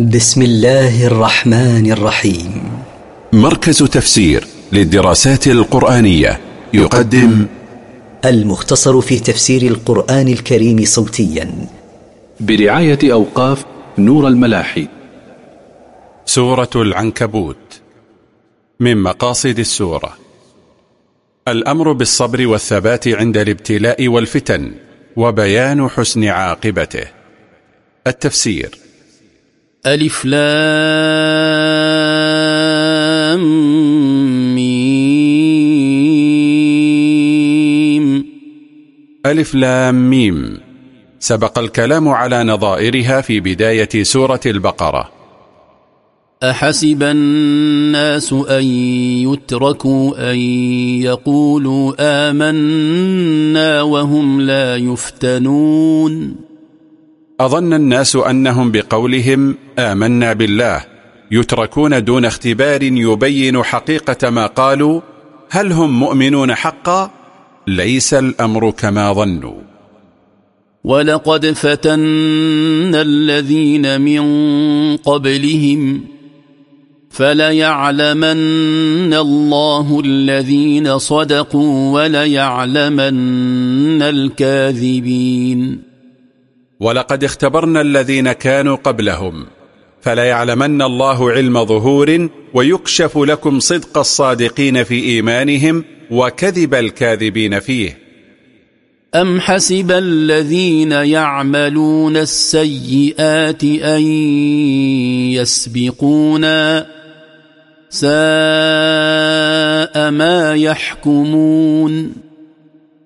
بسم الله الرحمن الرحيم. مركز تفسير للدراسات القرآنية يقدم المختصر في تفسير القرآن الكريم صوتيا. برعاية أوقاف نور الملاحي. سورة العنكبوت من مقاصد السورة. الأمر بالصبر والثبات عند الابتلاء والفتن وبيان حسن عاقبته. التفسير. ألف لام ميم. ألف لام ميم. سبق الكلام على نظائرها في بداية سورة البقرة. أحسب الناس أن يتركوا أن يقولوا آمنا وهم لا يفتنون. أظن الناس أنهم بقولهم آمنا بالله يتركون دون اختبار يبين حقيقة ما قالوا هل هم مؤمنون حقا؟ ليس الأمر كما ظنوا ولقد فتنا الذين من قبلهم فليعلمن الله الذين صدقوا وليعلمن الكاذبين ولقد اختبرنا الذين كانوا قبلهم فليعلمن الله علم ظهور ويكشف لكم صدق الصادقين في إيمانهم وكذب الكاذبين فيه. أم حسب الذين يعملون السيئات أن يسبقونا ساء ما يحكمون؟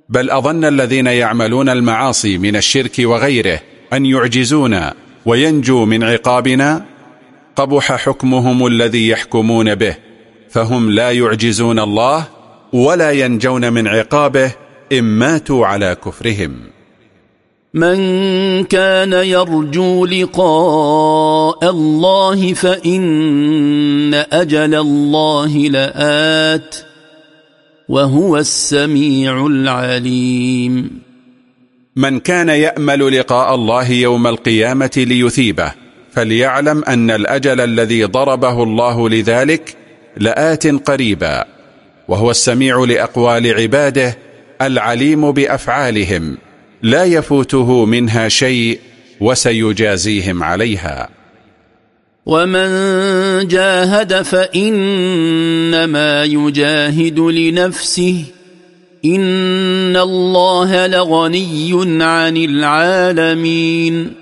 بل أظن الذين يعملون المعاصي من الشرك وغيره أن يعجزونا وينجوا من عقابنا. قبح حكمهم الذي يحكمون به فهم لا يعجزون الله ولا ينجون من عقابه إن ماتوا على كفرهم. من كان يرجو لقاء الله فإن أجل الله لآت. وهو السميع العليم. من كان يأمل لقاء الله يوم القيامة ليثيبه فليعلم أن الأجل الذي ضربه الله لذلك لآت قريبا وهو السميع لأقوال عباده العليم بأفعالهم لا يفوته منها شيء وسيجازيهم عليها. ومن جاهد فإنما يجاهد لنفسه إن الله لغني عن العالمين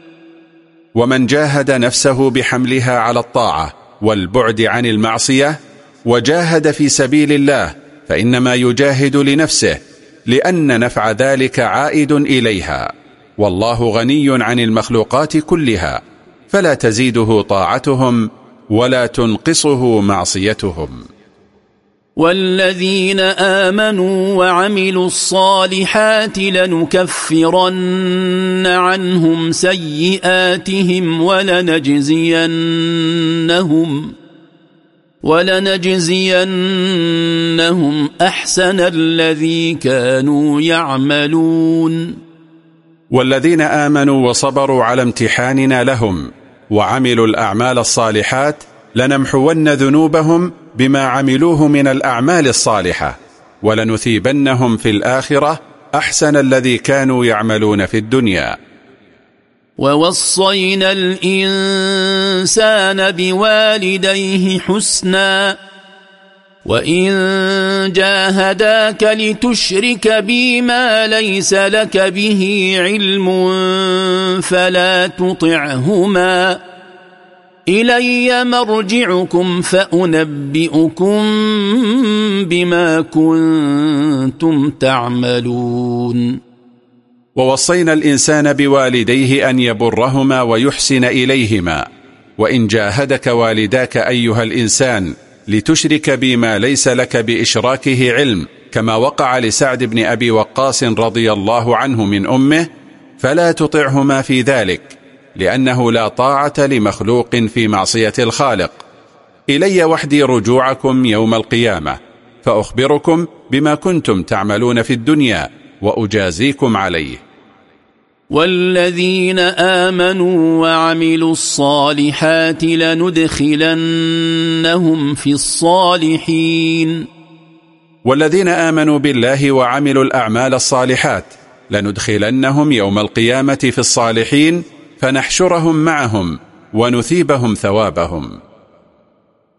ومن جاهد نفسه بحملها على الطاعة والبعد عن المعصية وجاهد في سبيل الله فإنما يجاهد لنفسه لأن نفع ذلك عائد إليها والله غني عن المخلوقات كلها فلا تزيده طاعتهم ولا تنقصه معصيتهم. والذين آمنوا وعملوا الصالحات لنكفرن عنهم سيئاتهم ولنجزينهم ولنجزينهم أحسن الذي كانوا يعملون. والذين آمنوا وصبروا على امتحاننا لهم وعملوا الأعمال الصالحات لنمحون ذنوبهم بما عملوه من الأعمال الصالحة ولنثيبنهم في الآخرة أحسن الذي كانوا يعملون في الدنيا. ووصينا الإنسان بوالديه حسنا وإن جاهداك لتشرك بي ما ليس لك به علم فلا تطعهما إلي مرجعكم فأنبئكم بما كنتم تعملون ووصينا الإنسان بوالديه أن يبرهما ويحسن إليهما وإن جاهدك والداك أيها الإنسان لتشرك بما ليس لك بإشراكه علم كما وقع لسعد بن أبي وقاص رضي الله عنه من أمه فلا تطعهما في ذلك لأنه لا طاعة لمخلوق في معصية الخالق. إلي وحدي رجوعكم يوم القيامة فأخبركم بما كنتم تعملون في الدنيا وأجازيكم عليه. والذين آمنوا وعملوا الصالحات لندخلنهم في الصالحين. والذين آمنوا بالله وعملوا الأعمال الصالحات لندخلنهم يوم القيامة في الصالحين فنحشرهم معهم ونثيبهم ثوابهم.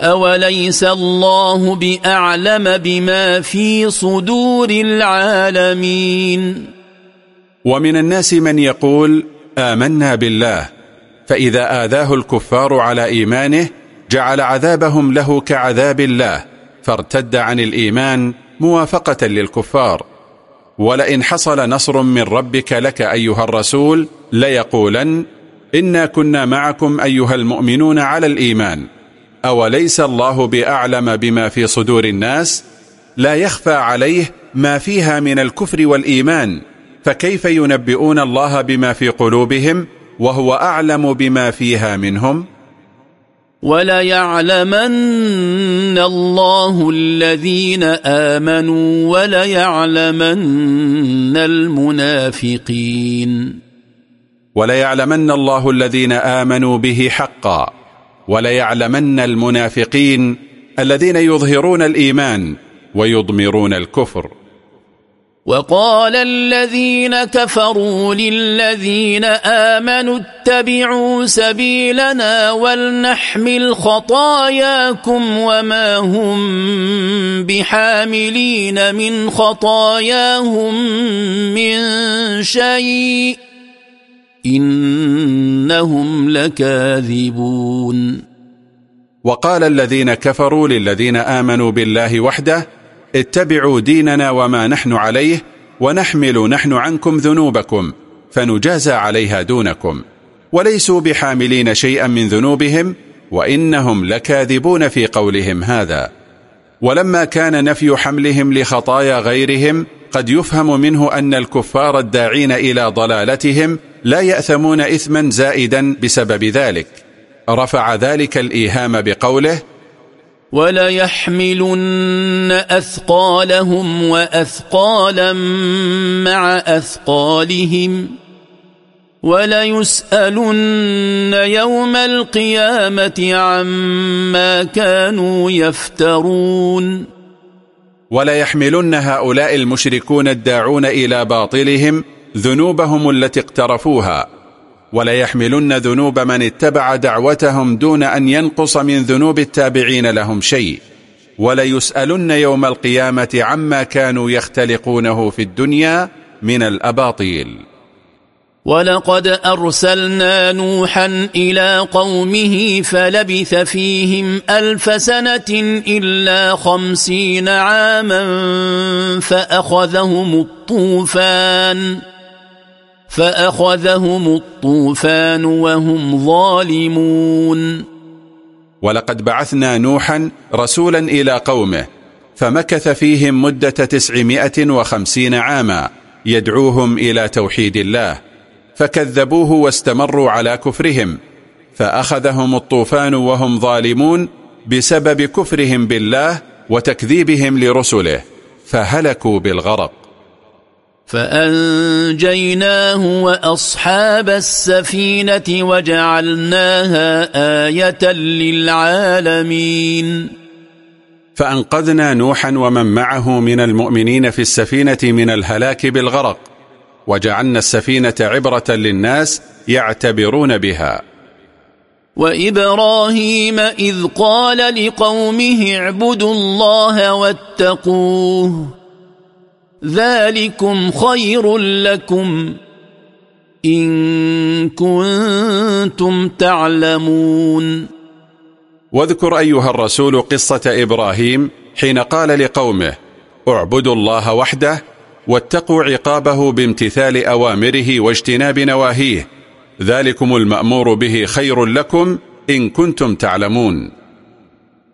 أوليس الله بأعلم بما في صدور العالمين ومن الناس من يقول آمنا بالله فإذا آذاه الكفار على إيمانه جعل عذابهم له كعذاب الله فارتد عن الإيمان موافقة للكفار. ولئن حصل نصر من ربك لك أيها الرسول ليقولن إنا كنا معكم أيها المؤمنون على الإيمان. أوليس الله بأعلم بما في صدور الناس؟ لا يخفى عليه ما فيها من الكفر والإيمان. فكيف ينبئون الله بما في قلوبهم وهو أعلم بما فيها منهم؟ وليعلمن الله الذين آمنوا وليعلمن المنافقين. وليعلمن الله الذين آمنوا به حقا. وليعلمن المنافقين الذين يظهرون الإيمان ويضمرون الكفر. وقال الذين كفروا للذين آمنوا اتبعوا سبيلنا ولنحمل خطاياكم وما هم بحاملين من خطاياهم من شيء. إنهم لكاذبون. وقال الذين كفروا للذين آمنوا بالله وحده اتبعوا ديننا وما نحن عليه ونحمل نحن عنكم ذنوبكم فنجازى عليها دونكم. وليسوا بحاملين شيئا من ذنوبهم وإنهم لكاذبون في قولهم هذا. ولما كان نفي حملهم لخطايا غيرهم قد يفهم منه أن الكفار الداعين إلى ضلالتهم لا يأثمون إثما زائدا بسبب ذلك. رفع ذلك الإيهام بقوله وليحملن أثقالهم وأثقالا مع أثقالهم وليسألن يوم القيامة عما كانوا يفترون وليحملن هؤلاء المشركون الداعون إلى باطلهم ذنوبهم التي اقترفوها وليحملن ذنوب من اتبع دعوتهم دون أن ينقص من ذنوب التابعين لهم شيء. وليسألن يوم القيامة عما كانوا يختلقونه في الدنيا من الأباطيل. ولقد أرسلنا نوحا إلى قومه فلبث فيهم ألف سنة إلا خمسين عاما فأخذهم الطوفان. فأخذهم الطوفان وهم ظالمون. ولقد بعثنا نوحا رسولا إلى قومه فمكث فيهم مدة تسعمائة وخمسين عاما يدعوهم إلى توحيد الله فكذبوه واستمروا على كفرهم فأخذهم الطوفان وهم ظالمون بسبب كفرهم بالله وتكذيبهم لرسله فهلكوا بالغرق. فأنجيناه وأصحاب السفينة وجعلناها آية للعالمين. فأنقذنا نوحا ومن معه من المؤمنين في السفينة من الهلاك بالغرق وجعلنا السفينة عبرة للناس يعتبرون بها. وإبراهيم إذ قال لقومه اعبدوا الله واتقوه. ذلكم خير لكم إن كنتم تعلمون. واذكر أيها الرسول قصة إبراهيم حين قال لقومه اعبدوا الله وحده واتقوا عقابه بامتثال أوامره واجتناب نواهيه ذلكم المأمور به خير لكم إن كنتم تعلمون.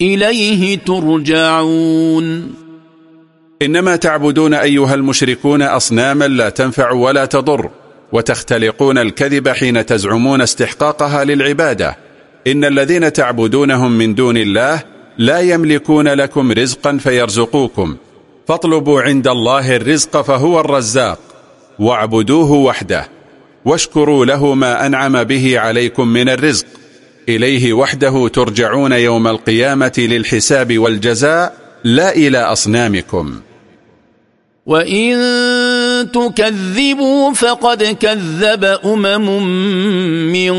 إليه ترجعون. إنما تعبدون أيها المشركون أصناما لا تنفع ولا تضر وتختلقون الكذب حين تزعمون استحقاقها للعبادة. إن الذين تعبدونهم من دون الله لا يملكون لكم رزقا فيرزقوكم. فاطلبوا عند الله الرزق فهو الرزاق. واعبدوه وحده واشكروا له ما أنعم به عليكم من الرزق. إليه وحده ترجعون يوم القيامة للحساب والجزاء لا إلى أصنامكم. وإن تكذبوا فقد كذب أمم من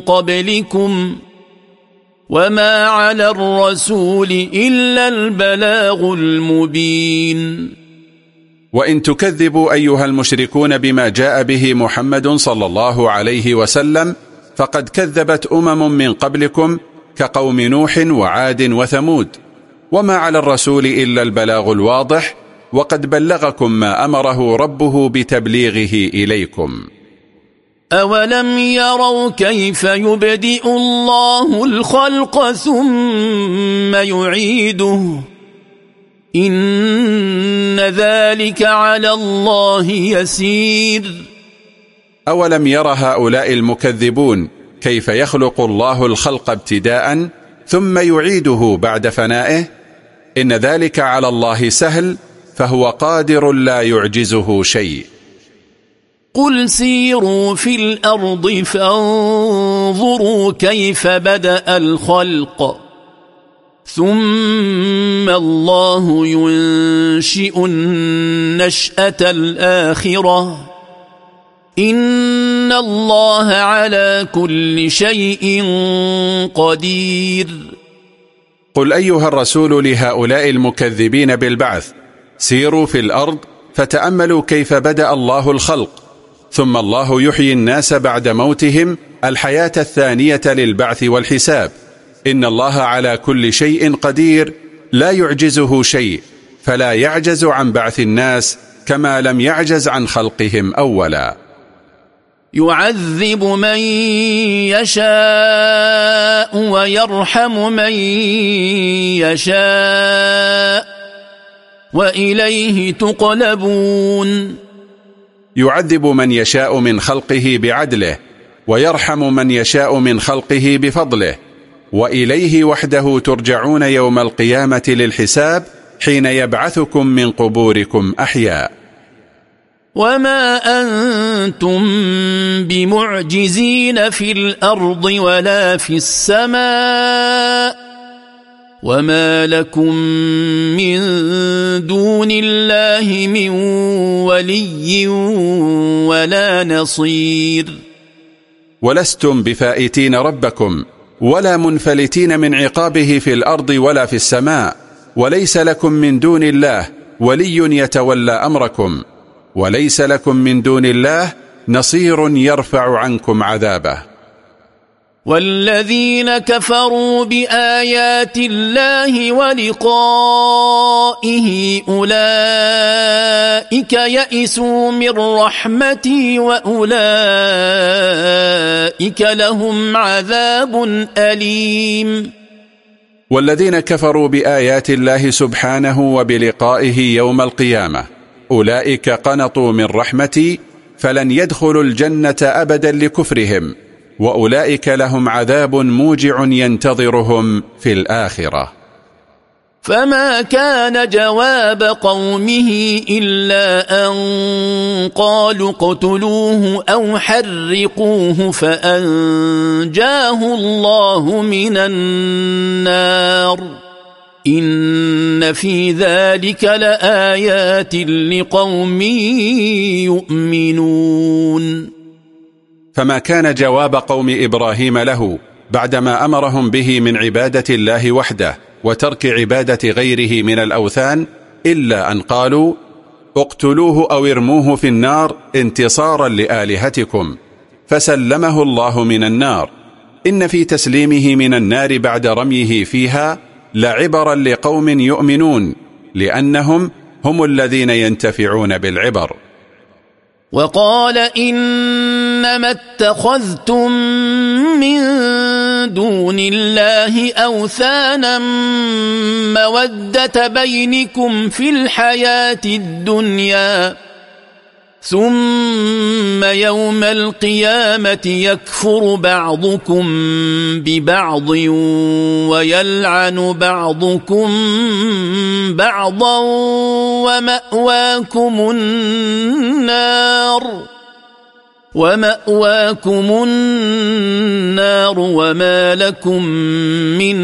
قبلكم وما على الرسول إلا البلاغ المبين. وإن تكذبوا أيها المشركون بما جاء به محمد صلى الله عليه وسلم فقد كذبت أمم من قبلكم كقوم نوح وعاد وثمود. وما على الرسول إلا البلاغ الواضح وقد بلغكم ما أمره ربه بتبليغه إليكم. أولم يروا كيف يبدئ الله الخلق ثم يعيده؟ إن ذلك على الله يسير. أولم ير هؤلاء المكذبون كيف يخلق الله الخلق ابتداء ثم يعيده بعد فنائه؟ إن ذلك على الله سهل فهو قادر لا يعجزه شيء. قل سيروا في الأرض فانظروا كيف بدأ الخلق. ثم الله ينشئ النشأة الآخرة. إن الله على كل شيء قدير. قل أيها الرسول لهؤلاء المكذبين بالبعث سيروا في الأرض فتأملوا كيف بدأ الله الخلق ثم الله يحيي الناس بعد موتهم الحياة الثانية للبعث والحساب. إن الله على كل شيء قدير. لا يعجزه شيء فلا يعجز عن بعث الناس كما لم يعجز عن خلقهم أولا. يعذب من يشاء ويرحم من يشاء وإليه تقلبون. يعذب من يشاء من خلقه بعدله ويرحم من يشاء من خلقه بفضله وإليه وحده ترجعون يوم القيامة للحساب حين يبعثكم من قبوركم أحياء. وما أنتم بمعجزين في الأرض ولا في السماء وما لكم من دون الله من ولي ولا نصير ولستم بفائتين ربكم ولا منفلتين من عقابه في الأرض ولا في السماء وليس لكم من دون الله ولي يتولى أمركم. وليس لكم من دون الله نصير يرفع عنكم عذابه. والذين كفروا بآيات الله ولقائه أولئك يئسوا من رحمتي وأولئك لهم عذاب أليم. والذين كفروا بآيات الله سبحانه وبلقائه يوم القيامة أولئك قنطوا من رحمتي فلن يدخلوا الجنة أبدا لكفرهم وأولئك لهم عذاب موجع ينتظرهم في الآخرة. فما كان جواب قومه إلا أن قالوا اقتلوه أو حرقوه فأنجاه الله من النار. إن في ذلك لآيات لقوم يؤمنون. فما كان جواب قوم إبراهيم له بعدما أمرهم به من عبادة الله وحده وترك عبادة غيره من الأوثان إلا أن قالوا اقتلوه أو ارموه في النار انتصارا لآلهتكم. فسلمه الله من النار. إن في تسليمه من النار بعد رميه فيها لعبرا لقوم يؤمنون لأنهم هم الذين ينتفعون بالعبر. وقال إنما اتخذتم من دون الله أوثانا مودة بينكم في الحياة الدنيا. ثم يوم القيامة يكفر بعضكم ببعض ويلعن بعضكم بعضا ومأواكم النار ومأواكم النار وما لكم من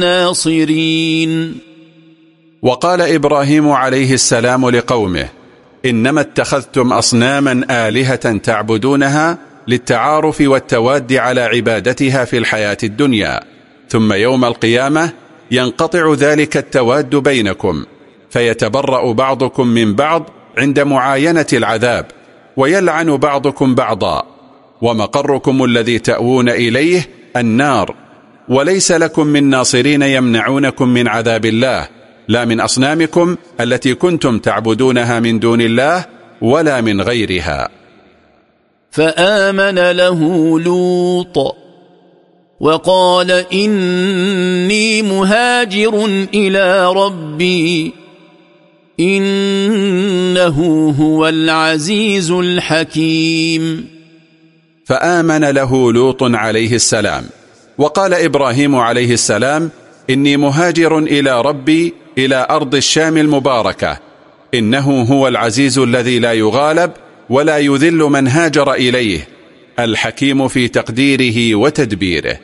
ناصرين. وقال إبراهيم عليه السلام لقومه إنما اتخذتم أصناما آلهة تعبدونها للتعارف والتواد على عبادتها في الحياة الدنيا. ثم يوم القيامة ينقطع ذلك التواد بينكم. فيتبرأ بعضكم من بعض عند معاينة العذاب ويلعن بعضكم بعضا. ومقركم الذي تأوون إليه النار. وليس لكم من ناصرين يمنعونكم من عذاب الله. لا من أصنامكم التي كنتم تعبدونها من دون الله ولا من غيرها. فآمن له لوط وقال إني مهاجر إلى ربي إنه هو العزيز الحكيم. فآمن له لوط عليه السلام وقال إبراهيم عليه السلام إني مهاجر إلى ربي إلى أرض الشام المباركة. إنه هو العزيز الذي لا يغالب ولا يذل من هاجر إليه الحكيم في تقديره وتدبيره.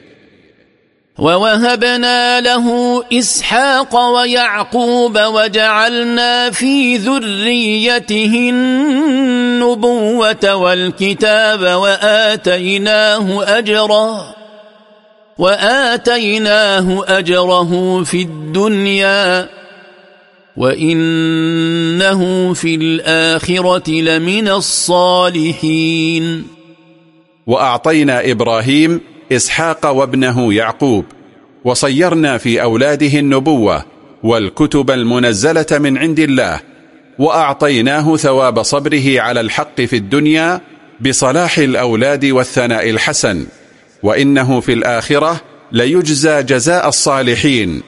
ووهبنا له إسحاق ويعقوب وجعلنا في ذريته النبوة والكتاب وآتيناه أجره وآتيناه أجره في الدنيا. وإنه في الآخرة لمن الصالحين وأعطينا إبراهيم إسحاق وابنه يعقوب وصيرنا في أولاده النبوة والكتب المنزلة من عند الله وأعطيناه ثواب صبره على الحق في الدنيا بصلاح الأولاد والثناء الحسن وإنه في الآخرة ليجزى جزاء الصالحين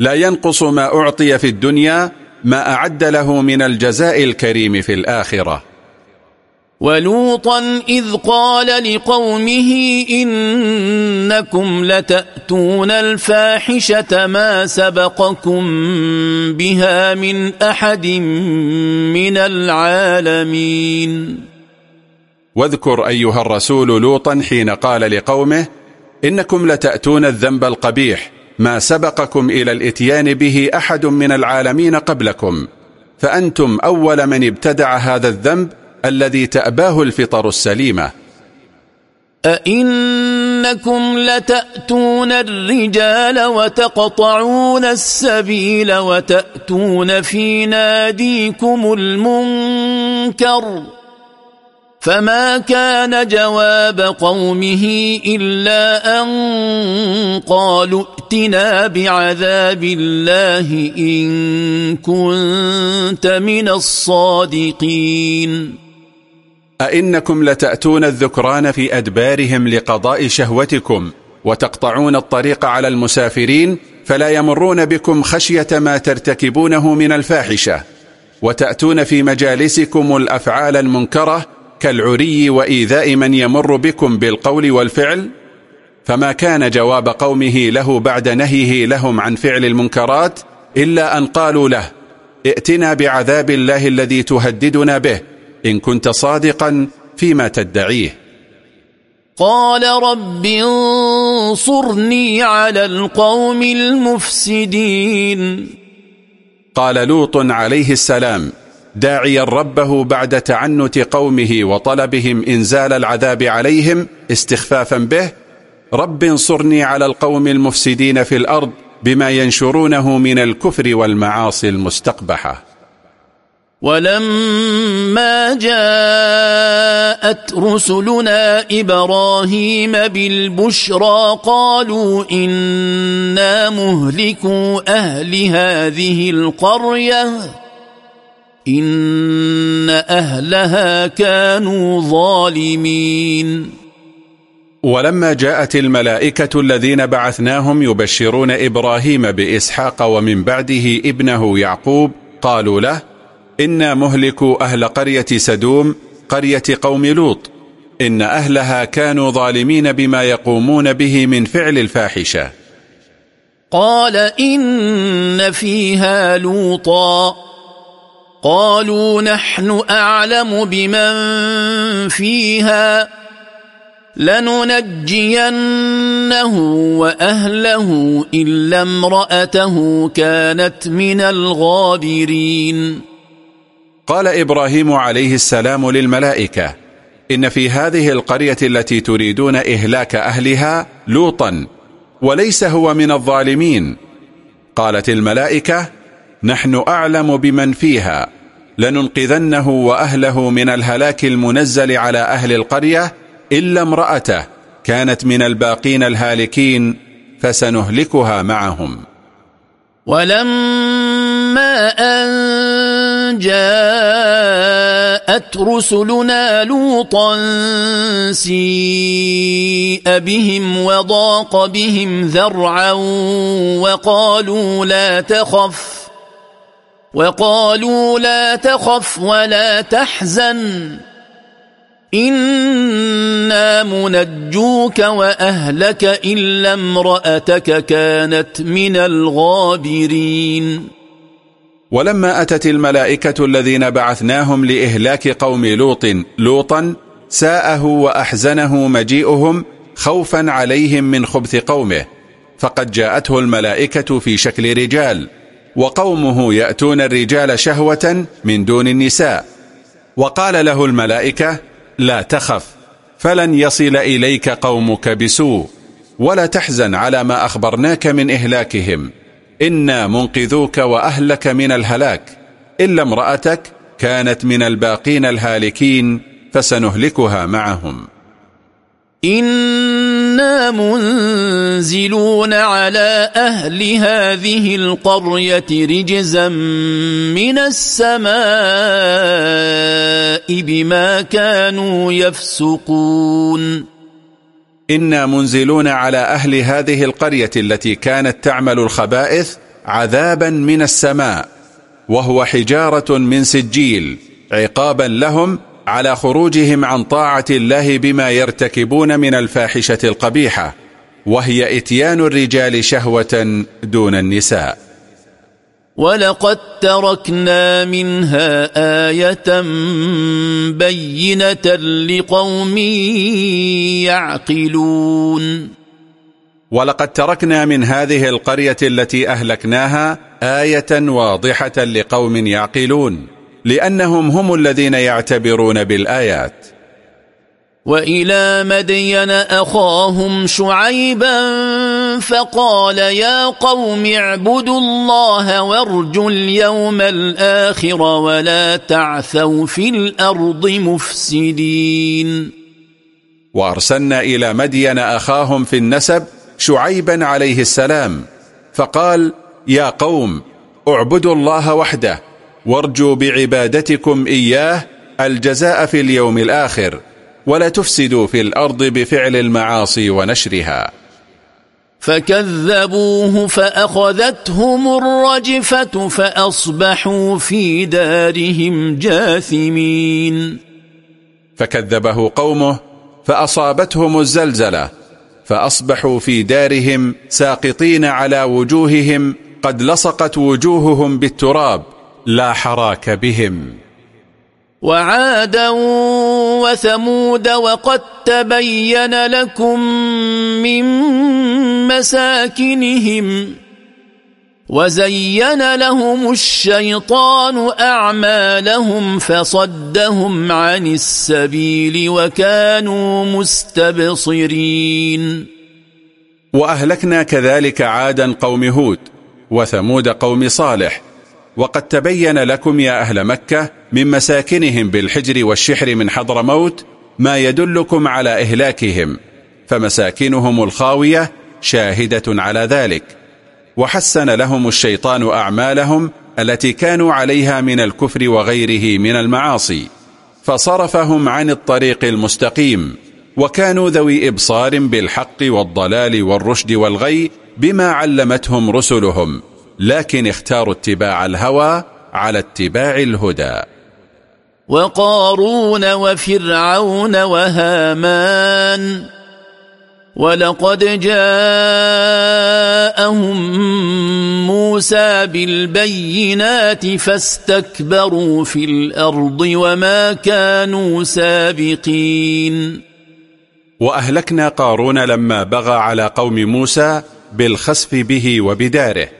لا ينقص ما أعطي في الدنيا ما أعد له من الجزاء الكريم في الآخرة. ولوطا إذ قال لقومه إنكم لتأتون الفاحشة ما سبقكم بها من أحد من العالمين. واذكر أيها الرسول لوطا حين قال لقومه إنكم لتأتون الذنب القبيح ما سبقكم إلى الإتيان به أحد من العالمين قبلكم فأنتم أول من ابتدع هذا الذنب الذي تأباه الفطر السليمة. أئنكم لتأتون الرجال وتقطعون السبيل وتأتون في ناديكم المنكر؟ فما كان جواب قومه إلا أن قالوا ائتنا بعذاب الله إن كنت من الصادقين أئنكم لتأتون الذكران في أدبارهم لقضاء شهوتكم وتقطعون الطريق على المسافرين فلا يمرون بكم خشية ما ترتكبونه من الفاحشة وتأتون في مجالسكم الأفعال المنكرة كالعري وإيذاء من يمر بكم بالقول والفعل فما كان جواب قومه له بعد نهيه لهم عن فعل المنكرات إلا أن قالوا له ائتنا بعذاب الله الذي تهددنا به إن كنت صادقا فيما تدعيه. قال رب انصرني على القوم المفسدين. قال لوط عليه السلام داعيا ربه بعد تعنت قومه وطلبهم إنزال العذاب عليهم استخفافا به. رب انصرني على القوم المفسدين في الأرض بما ينشرونه من الكفر والمعاصي المستقبحة. ولما جاءت رسلنا إبراهيم بالبشرى قالوا إنا مهلكوا أهل هذه القرية. إن أهلها كانوا ظالمين. ولما جاءت الملائكة الذين بعثناهم يبشرون إبراهيم بإسحاق ومن بعده ابنه يعقوب قالوا له إنا مهلكوا أهل قرية سدوم قرية قوم لوط. إن أهلها كانوا ظالمين بما يقومون به من فعل الفاحشة. قال إن فيها لوطا. قالوا نحن أعلم بمن فيها لننجينه وأهله إلا امرأته كانت من الغابرين. قال إبراهيم عليه السلام للملائكة إن في هذه القرية التي تريدون إهلاك أهلها لوطا وليس هو من الظالمين. قالت الملائكة نحن أعلم بمن فيها. لننقذنه وأهله من الهلاك المنزل على أهل القرية إلا امرأته كانت من الباقين الهالكين فسنهلكها معهم. ولما أن جاءت رسلنا لوطا سيء بهم وضاق بهم ذرعا وقالوا لا تخف. وقالوا لا تخف ولا تحزن. إنا منجوك وأهلك إلا امرأتك كانت من الغابرين. ولما أتت الملائكة الذين بعثناهم لإهلاك قوم لوط لوطا ساءه وأحزنه مجيئهم خوفا عليهم من خبث قومه فقد جاءته الملائكة في شكل رجال. وقومه يأتون الرجال شهوة من دون النساء. وقال له الملائكة لا تخف فلن يصل إليك قومك بسوء ولا تحزن على ما أخبرناك من إهلاكهم. إنا منقذوك وأهلك من الهلاك إلا امرأتك كانت من الباقين الهالكين فسنهلكها معهم. إنا منزلون على أهل هذه القرية رجزا من السماء بما كانوا يفسقون إنا منزلون على أهل هذه القرية التي كانت تعمل الخبائث عذابا من السماء وهو حجارة من سجيل عقابا لهم على خروجهم عن طاعة الله بما يرتكبون من الفاحشة القبيحة وهي إتيان الرجال شهوة دون النساء. ولقد تركنا منها آية بينة لقوم يعقلون. ولقد تركنا من هذه القرية التي أهلكناها آية واضحة لقوم يعقلون. لأنهم هم الذين يعتبرون بالآيات. وإلى مدين أخاهم شعيبا فقال يا قوم اعبدوا الله وارجوا اليوم الآخر ولا تعثوا في الأرض مفسدين. وأرسلنا إلى مدين أخاهم في النسب شعيبا عليه السلام فقال يا قوم اعبدوا الله وحده وارجوا بعبادتكم إياه الجزاء في اليوم الآخر ولا تفسدوا في الأرض بفعل المعاصي ونشرها. فكذبوه فأخذتهم الرجفة فأصبحوا في دارهم جاثمين. فكذبه قومه فأصابتهم الزلزلة فأصبحوا في دارهم ساقطين على وجوههم قد لصقت وجوههم بالتراب لا حراك بهم. وعادا وثمود وقد تبين لكم من مساكنهم وزين لهم الشيطان أعمالهم فصدهم عن السبيل وكانوا مستبصرين. وأهلكنا كذلك عادا قوم هود وثمود قوم صالح وقد تبين لكم يا أهل مكة من مساكنهم بالحجر والشحر من حضرموت ما يدلكم على إهلاكهم فمساكنهم الخاوية شاهدة على ذلك. وحسن لهم الشيطان أعمالهم التي كانوا عليها من الكفر وغيره من المعاصي. فصرفهم عن الطريق المستقيم وكانوا ذوي إبصار بالحق والضلال والرشد والغي بما علمتهم رسلهم. لكن اختاروا اتباع الهوى على اتباع الهدى. وقارون وفرعون وهامان ولقد جاءهم موسى بالبينات فاستكبروا في الأرض وما كانوا سابقين. وأهلكنا قارون لما بغى على قوم موسى بالخسف به وبداره.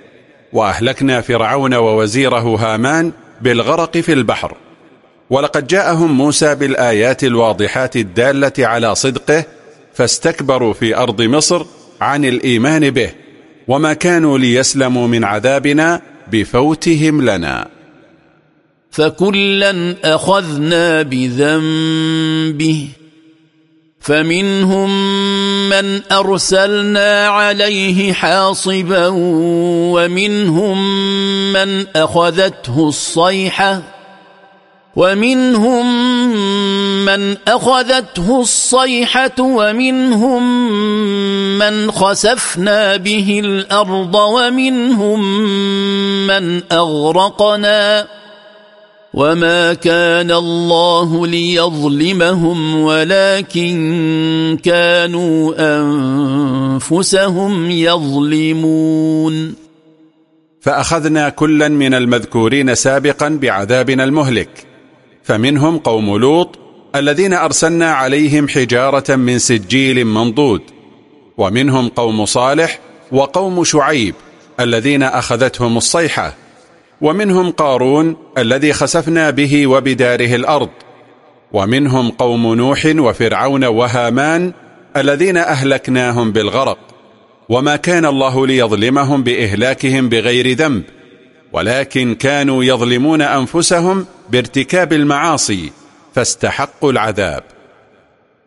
وأهلكنا فرعون ووزيره هامان بالغرق في البحر. ولقد جاءهم موسى بالآيات الواضحات الدالة على صدقه فاستكبروا في أرض مصر عن الإيمان به وما كانوا ليسلموا من عذابنا بفوتهم لنا. فكلا أخذنا بذنبه فمنهم من أرسلنا عليه حاصبا ومنهم من أخذته الصيحة ومنهم من أخذته الصيحة ومنهم من خسفنا به الأرض ومنهم من أغرقنا وما كان الله ليظلمهم ولكن كانوا انفسهم يظلمون فاخذنا كلا من المذكورين سابقا بعذابنا المهلك فمنهم قوم لوط الذين ارسلنا عليهم حجاره من سجيل منضود ومنهم قوم صالح وقوم شعيب الذين اخذتهم الصيحه ومنهم قارون الذي خسفنا به وبداره الأرض ومنهم قوم نوح وفرعون وهامان الذين أهلكناهم بالغرق وما كان الله ليظلمهم بإهلاكهم بغير ذنب ولكن كانوا يظلمون أنفسهم بارتكاب المعاصي فاستحقوا العذاب.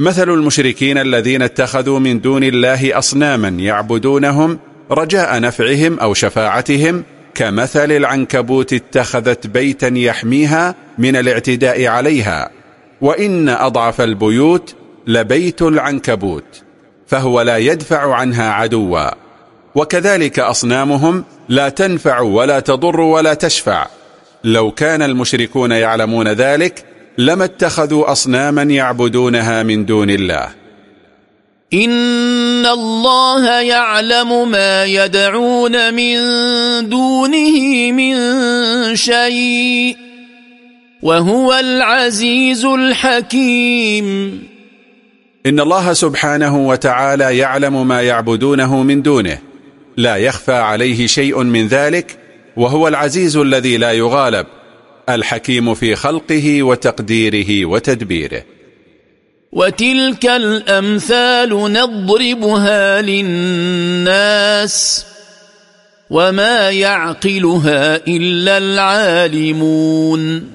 مثل المشركين الذين اتخذوا من دون الله أصناما يعبدونهم رجاء نفعهم أو شفاعتهم كمثل العنكبوت اتخذت بيتا يحميها من الاعتداء عليها. وإن أضعف البيوت لبيت العنكبوت فهو لا يدفع عنها عدوا. وكذلك أصنامهم لا تنفع ولا تضر ولا تشفع. لو كان المشركون يعلمون ذلك لما اتخذوا أصناما يعبدونها من دون الله. إن الله يعلم ما يدعون من دونه من شيء وهو العزيز الحكيم. إن الله سبحانه وتعالى يعلم ما يعبدونه من دونه. لا يخفى عليه شيء من ذلك وهو العزيز الذي لا يغالب. الحكيم في خلقه وتقديره وتدبيره. وتلك الأمثال نضربها للناس وما يعقلها إلا العالمون.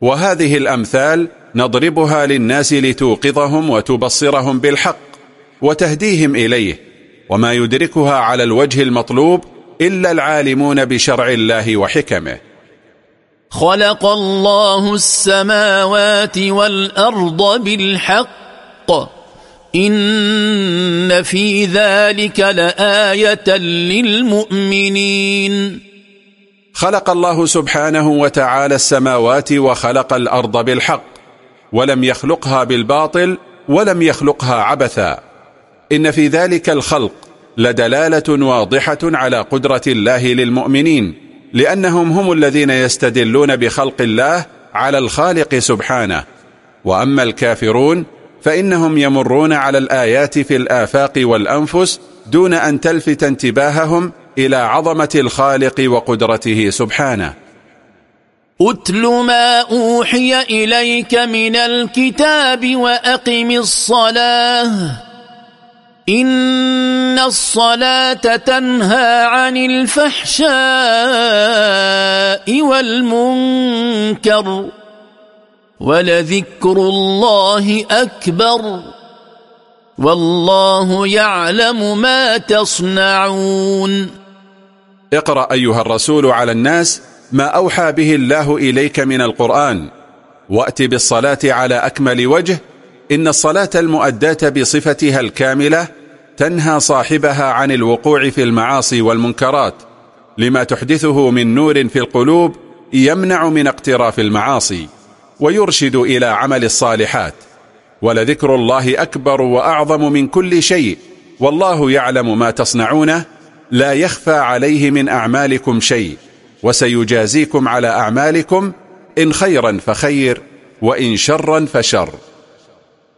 وهذه الأمثال نضربها للناس لتوقظهم وتبصرهم بالحق وتهديهم إليه وما يدركها على الوجه المطلوب إلا العالمون بشرع الله وحكمه. خلق الله السماوات والأرض بالحق. إن في ذلك لآية للمؤمنين. خلق الله سبحانه وتعالى السماوات وخلق الأرض بالحق ولم يخلقها بالباطل ولم يخلقها عبثا. إن في ذلك الخلق لدلالة واضحة على قدرة الله للمؤمنين. لأنهم هم الذين يستدلون بخلق الله على الخالق سبحانه. وأما الكافرون فإنهم يمرون على الآيات في الآفاق والأنفس دون أن تلفت انتباههم إلى عظمة الخالق وقدرته سبحانه. أتل ما أوحي إليك من الكتاب وأقم الصلاة. إن الصلاة تنهى عن الفحشاء والمنكر ولذكر الله أكبر والله يعلم ما تصنعون اقرأ أيها الرسول على الناس ما أوحى به الله إليك من القرآن وأت بالصلاة على أكمل وجه إن الصلاة المؤداة بصفتها الكاملة تنهى صاحبها عن الوقوع في المعاصي والمنكرات لما تحدثه من نور في القلوب يمنع من اقتراف المعاصي ويرشد إلى عمل الصالحات. ولذكر الله أكبر وأعظم من كل شيء والله يعلم ما تصنعونه لا يخفى عليه من أعمالكم شيء وسيجازيكم على أعمالكم إن خيرا فخير وإن شرا فشر.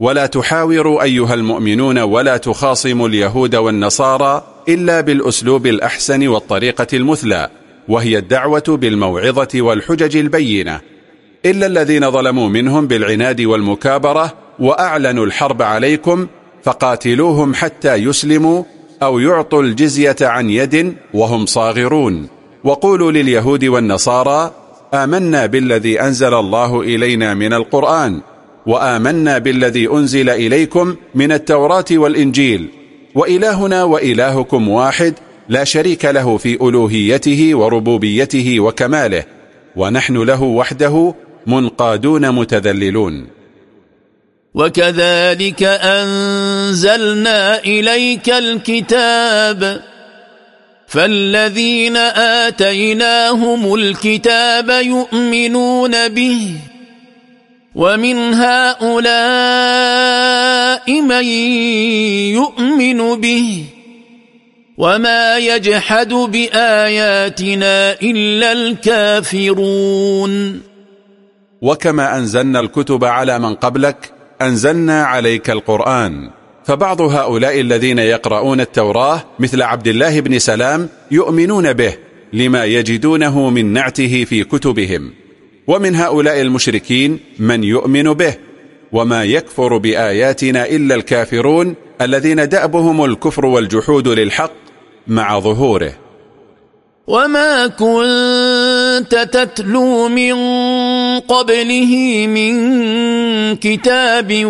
ولا تحاوروا أيها المؤمنون ولا تخاصموا اليهود والنصارى إلا بالأسلوب الأحسن والطريقة المثلى وهي الدعوة بالموعظة والحجج البينة. إلا الذين ظلموا منهم بالعناد والمكابرة وأعلنوا الحرب عليكم فقاتلوهم حتى يسلموا أو يعطوا الجزية عن يد وهم صاغرون. وقولوا لليهود والنصارى آمنا بالذي أنزل الله إلينا من القرآن وآمنا بالذي أنزل إليكم من التوراة والإنجيل. وإلهنا وإلهكم واحد لا شريك له في ألوهيته وربوبيته وكماله. ونحن له وحده منقادون متذللون. وكذلك أنزلنا إليك الكتاب. فالذين آتيناهم الكتاب يؤمنون به. ومن هؤلاء من يؤمن به وما يجحد بآياتنا إلا الكافرون. وكما أنزلنا الكتب على من قبلك أنزلنا عليك القرآن. فبعض هؤلاء الذين يقرؤون التوراة مثل عبد الله بن سلام يؤمنون به لما يجدونه من نعته في كتبهم. ومن هؤلاء المشركين من يؤمن به وما يكفر بآياتنا إلا الكافرون الذين دأبهم الكفر والجحود للحق مع ظهوره. وما كنت تتلو من قبله من كتاب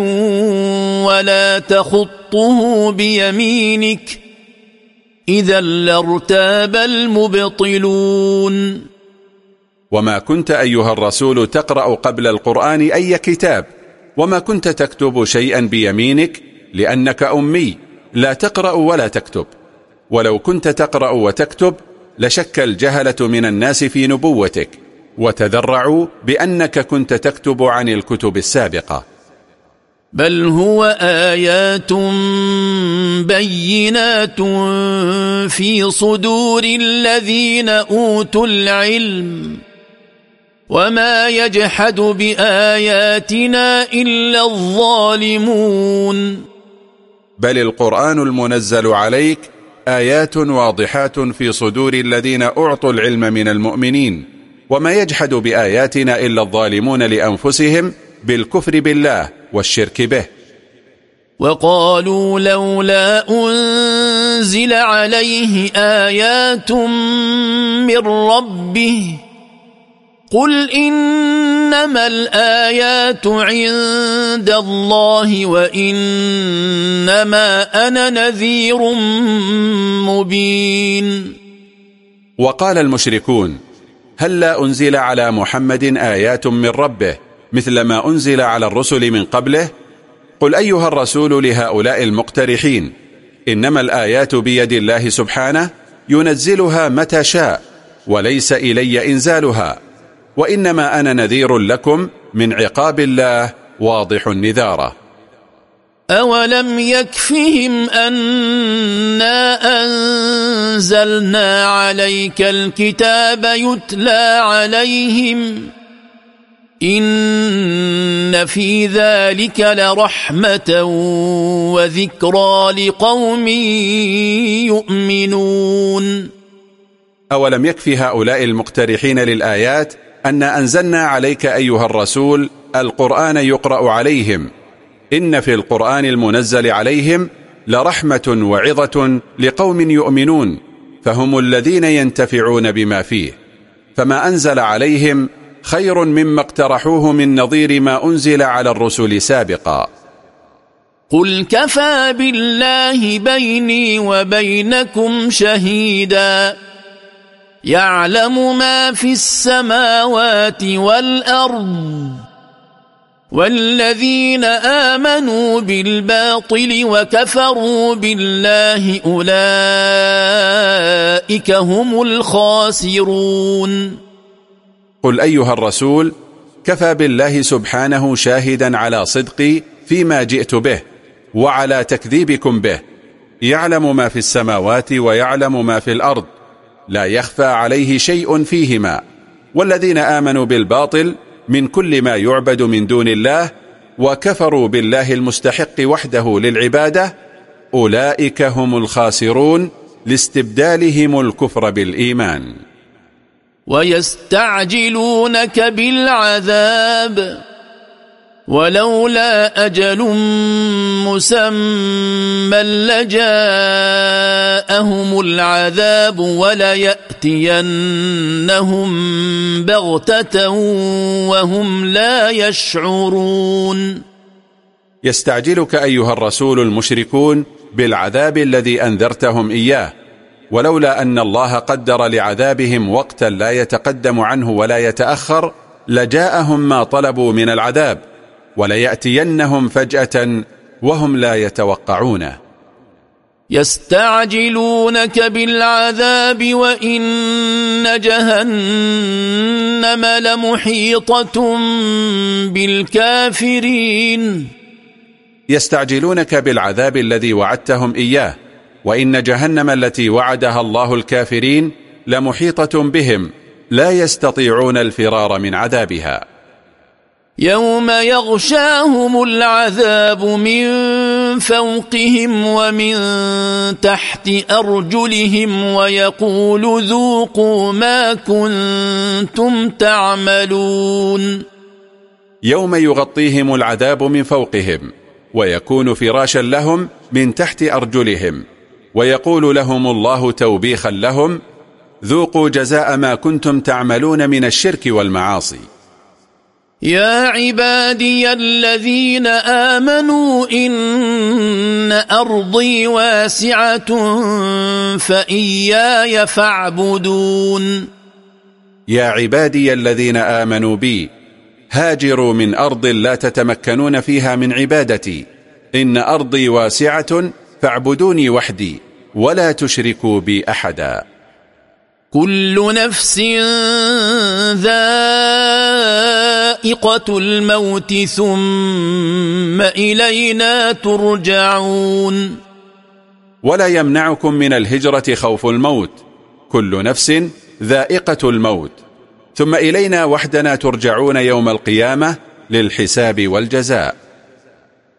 ولا تخطه بيمينك إذا لارتاب المبطلون. وما كنت أيها الرسول تقرأ قبل القرآن أي كتاب وما كنت تكتب شيئا بيمينك لأنك أمي لا تقرأ ولا تكتب. ولو كنت تقرأ وتكتب لشك الجهلة من الناس في نبوتك وتذرعوا بأنك كنت تكتب عن الكتب السابقة. بل هو آيات بينات في صدور الذين أوتوا العلم. وما يجحد بآياتنا إلا الظالمون بل القرآن المنزل عليك آيات واضحات في صدور الذين أعطوا العلم من المؤمنين. وما يجحد بآياتنا إلا الظالمون لأنفسهم بالكفر بالله والشرك به. وقالوا لولا أنزل عليه آيات من ربه قل إنما الآيات عند الله وإنما أنا نذير مبين. وقال المشركون هل لا أنزل على محمد آيات من ربه مثل ما أنزل على الرسل من قبله؟ قل أيها الرسول لهؤلاء المقترحين إنما الآيات بيد الله سبحانه ينزلها متى شاء وليس إلي إنزالها. وإنما أنا نذير لكم من عقاب الله واضح النذارة. أولم يكفهم أنا أنزلنا عليك الكتاب يتلى عليهم إن في ذلك لرحمة وذكرى لقوم يؤمنون. أولم يكفي هؤلاء المقترحين للآيات أن أنزلنا عليك أيها الرسول القرآن يقرأ عليهم. إن في القرآن المنزل عليهم لرحمة وعظة لقوم يؤمنون فهم الذين ينتفعون بما فيه. فما أنزل عليهم خير مما اقترحوه من نظير ما أنزل على الرسل سابقا. قل كفى بالله بيني وبينكم شهيداً. يعلم ما في السماوات والأرض والذين آمنوا بالباطل وكفروا بالله أولئك هم الخاسرون. قل أيها الرسول كفى بالله سبحانه شاهدا على صدقي فيما جئت به وعلى تكذيبكم به. يعلم ما في السماوات ويعلم ما في الأرض. لا يخفى عليه شيء فيهما. والذين آمنوا بالباطل من كل ما يعبد من دون الله وكفروا بالله المستحق وحده للعبادة أولئك هم الخاسرون لاستبدالهم الكفر بالإيمان. ويستعجلونك بالعذاب. ولولا أجل مسمى لجاءهم العذاب وليأتينهم بغتة وهم لا يشعرون. يستعجلك أيها الرسول المشركون بالعذاب الذي أنذرتهم إياه ولولا أن الله قدر لعذابهم وقتا لا يتقدم عنه ولا يتأخر لجاءهم ما طلبوا من العذاب. وليأتينهم فجأة وهم لا يتوقعونه يستعجلونك بالعذاب وإن جهنم لمحيطة بالكافرين. يستعجلونك بالعذاب الذي وعدتهم إياه وإن جهنم التي وعدها الله الكافرين لمحيطة بهم لا يستطيعون الفرار من عذابها. يوم يغشاهم العذاب من فوقهم ومن تحت أرجلهم ويقول ذوقوا ما كنتم تعملون يوم يغطيهم العذاب من فوقهم ويكون فراشا لهم من تحت أرجلهم ويقول لهم الله توبيخا لهم ذوقوا جزاء ما كنتم تعملون من الشرك والمعاصي يا عبادي الذين آمنوا إن أرضي واسعة فإياي فاعبدون. يا عبادي الذين آمنوا بي هاجروا من أرض لا تتمكنون فيها من عبادتي. إن أرضي واسعة فاعبدوني وحدي ولا تشركوا بي أحدا. كل نفس ذائقة الموت ثم إلينا ترجعون. ولا يمنعكم من الهجرة خوف الموت. كل نفس ذائقة الموت. ثم إلينا وحدنا ترجعون يوم القيامة للحساب والجزاء.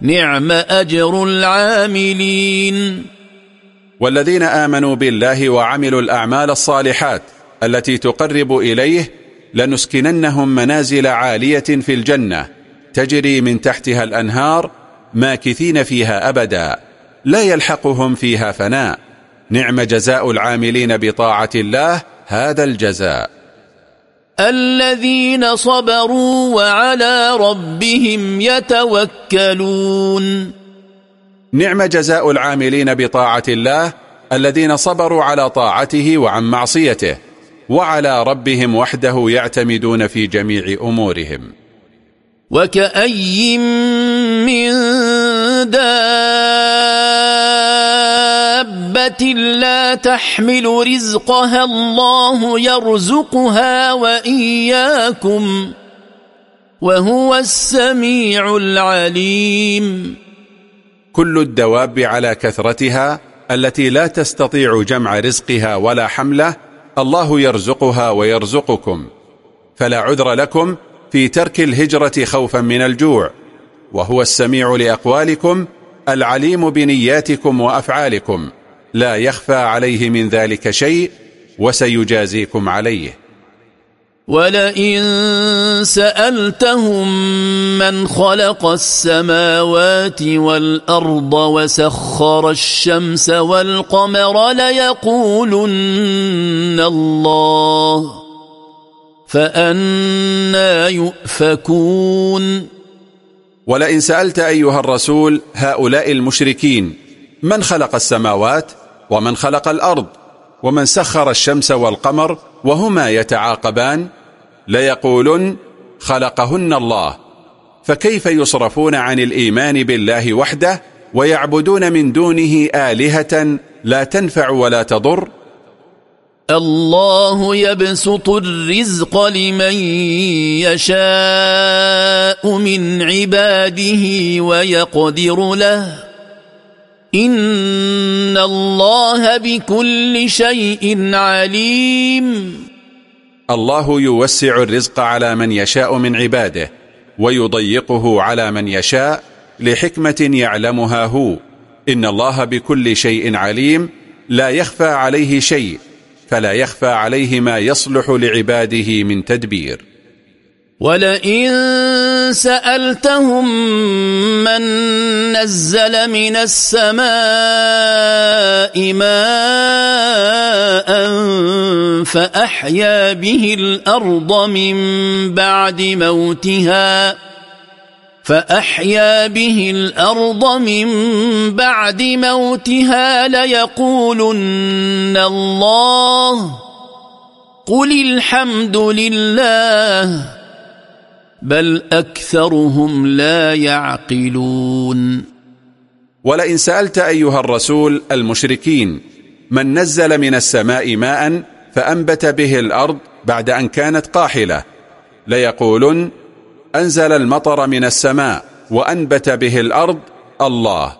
نعم أجر العاملين. والذين آمنوا بالله وعملوا الأعمال الصالحات التي تقرب إليه لنسكننهم منازل عالية في الجنة تجري من تحتها الأنهار ماكثين فيها أبدا لا يلحقهم فيها فناء. نعم جزاء العاملين بطاعة الله هذا الجزاء. الذين صبروا وعلى ربهم يتوكلون. نعم جزاء العاملين بطاعة الله الذين صبروا على طاعته وعن معصيته وعلى ربهم وحده يعتمدون في جميع أمورهم. وكأي من دابة لا تحمل رزقها الله يرزقها وإياكم وهو السميع العليم كل الدواب على كثرتها التي لا تستطيع جمع رزقها ولا حمله الله يرزقها ويرزقكم. فلا عذر لكم في ترك الهجرة خوفا من الجوع. وهو السميع لأقوالكم العليم بنياتكم وأفعالكم. لا يخفى عليه من ذلك شيء وسيجازيكم عليه. ولئن سألتهم من خلق السماوات والأرض وسخر الشمس والقمر ليقولن الله فأنا يؤفكون. ولئن سألت أيها الرسول هؤلاء المشركين من خلق السماوات؟ ومن خلق الأرض ومن سخر الشمس والقمر وهما يتعاقبان ليقولن خلقهن الله. فكيف يصرفون عن الإيمان بالله وحده ويعبدون من دونه آلهة لا تنفع ولا تضر؟ الله يبسط الرزق لمن يشاء من عباده ويقدر له. إن الله بكل شيء عليم. الله يوسع الرزق على من يشاء من عباده ويضيقه على من يشاء لحكمة يعلمها هو. إن الله بكل شيء عليم لا يخفى عليه شيء فلا يخفى عليه ما يصلح لعباده من تدبير. ولئن سألتهم من نزل من السماء ماء فأحيا به الأرض من بعد موتها فأحيا به الأرض من بعد موتها ليقولن الله قل الحمد لله بل أكثرهم لا يعقلون. ولئن سألت أيها الرسول المشركين من نزل من السماء ماء فأنبت به الأرض بعد أن كانت قاحلة ليقولن أنزل المطر من السماء وأنبت به الأرض الله.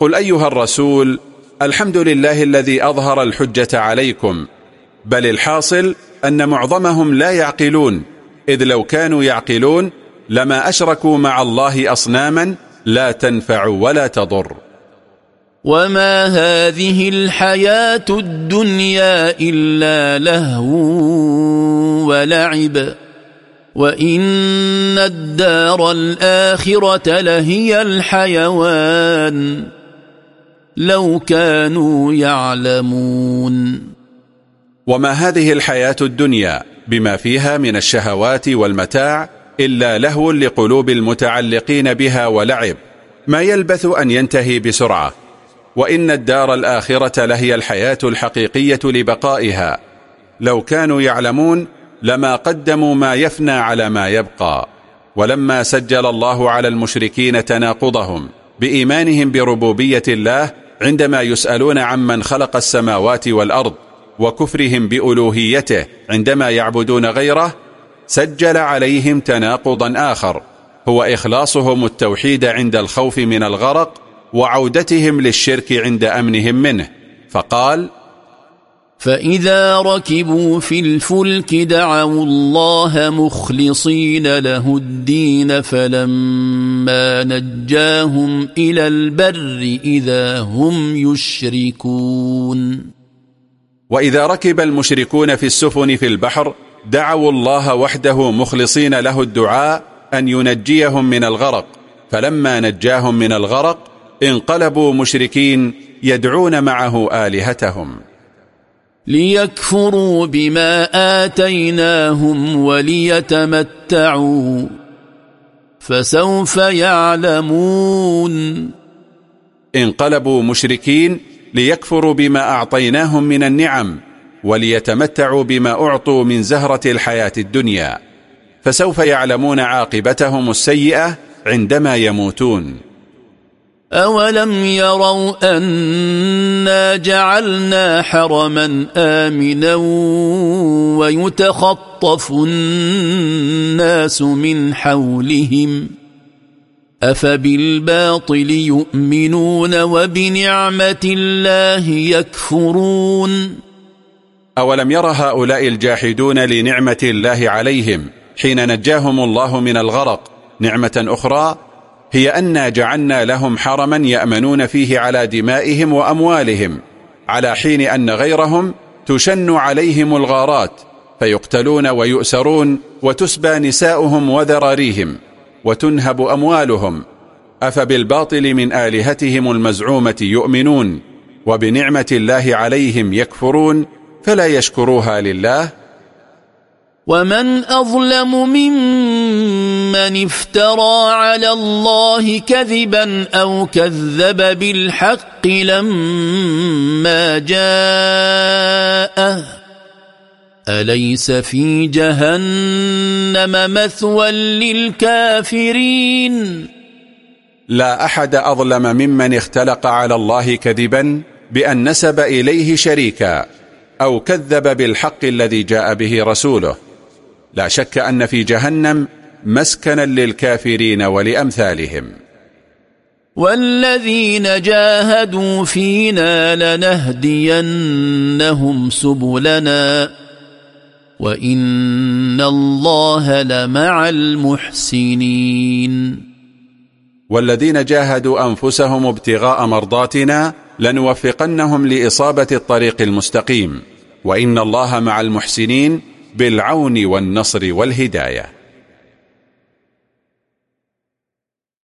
قل أيها الرسول الحمد لله الذي أظهر الحجة عليكم بل الحاصل أن معظمهم لا يعقلون. إذ لو كانوا يعقلون لما أشركوا مع الله أصناما لا تنفع ولا تضر. وما هذه الحياة الدنيا إلا لهو ولعب. وإن الدار الآخرة لهي الحيوان. لو كانوا يعلمون. وما هذه الحياة الدنيا بما فيها من الشهوات والمتاع إلا لهو لقلوب المتعلقين بها ولعب. ما يلبث أن ينتهي بسرعة. وإن الدار الآخرة لهي الحياة الحقيقية لبقائها. لو كانوا يعلمون لما قدموا ما يفنى على ما يبقى. ولما سجل الله على المشركين تناقضهم بإيمانهم بربوبية الله عندما يسألون عمن خلق السماوات والأرض. وكفرهم بألوهيته عندما يعبدون غيره سجل عليهم تناقضا آخر. هو إخلاصهم التوحيد عند الخوف من الغرق وعودتهم للشرك عند أمنهم منه. فقال فإذا ركبوا في الفلك دعوا الله مخلصين له الدين فلما نجاهم إلى البر إذا هم يشركون. وإذا ركب المشركون في السفن في البحر دعوا الله وحده مخلصين له الدعاء أن ينجيهم من الغرق. فلما نجاهم من الغرق انقلبوا مشركين يدعون معه آلهتهم. ليكفروا بما آتيناهم وليتمتعوا فسوف يعلمون. انقلبوا مشركين ليكفروا بما أعطيناهم من النعم وليتمتعوا بما أعطوا من زهرة الحياة الدنيا. فسوف يعلمون عاقبتهم السيئة عندما يموتون. أولم يروا أنا جعلنا حرما آمنا ويتخطف الناس من حولهم أفبالباطل يؤمنون وبنعمة الله يكفرون أولم ير هؤلاء الجاحدون لنعمة الله عليهم حين نجاهم الله من الغرق نعمة أخرى هي أن جعلنا لهم حرما يأمنون فيه على دمائهم وأموالهم على حين أن غيرهم تشن عليهم الغارات فيقتلون ويؤسرون وتسبى نساؤهم وذراريهم وتنهب أموالهم. أفبالباطل من آلهتهم المزعومة يؤمنون وبنعمة الله عليهم يكفرون فلا يشكروها لله. ومن أظلم ممن افترى على الله كذبا أو كذب بالحق لما جاءه. أليس في جهنم مثوى للكافرين؟ لا أحد أظلم ممن اختلق على الله كذبا بأن نسب إليه شريكا أو كذب بالحق الذي جاء به رسوله. لا شك أن في جهنم مسكنا للكافرين ولأمثالهم. والذين جاهدوا فينا لنهدينهم سبلنا. وإن الله لمع المحسنين والذين جاهدوا أنفسهم ابتغاء مرضاتنا لنوفقنهم لإصابة الطريق المستقيم. وإن الله مع المحسنين بالعون والنصر والهداية.